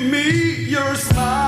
me your smile.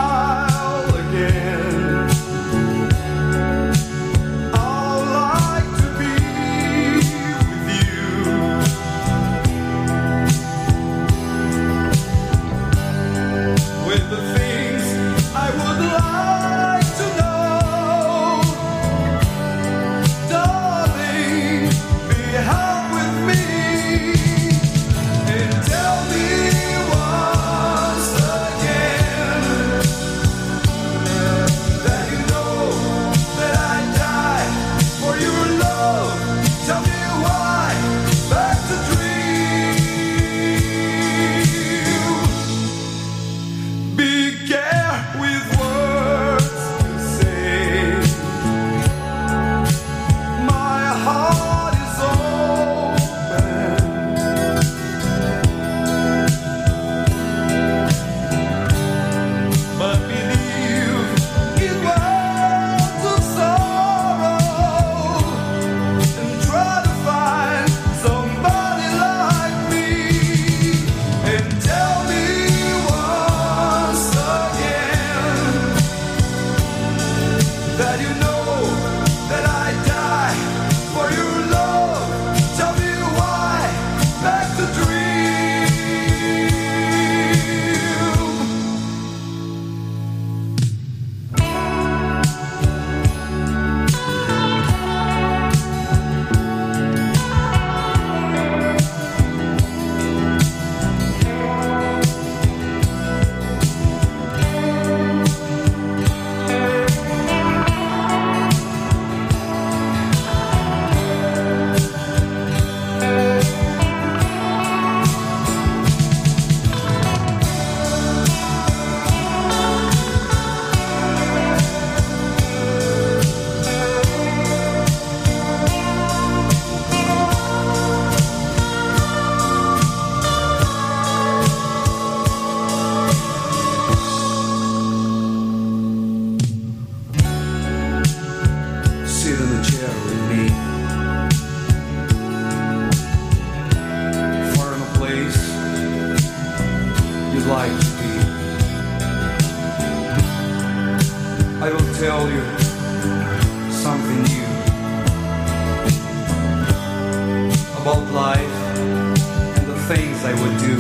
tell you something new about life and the things I would do.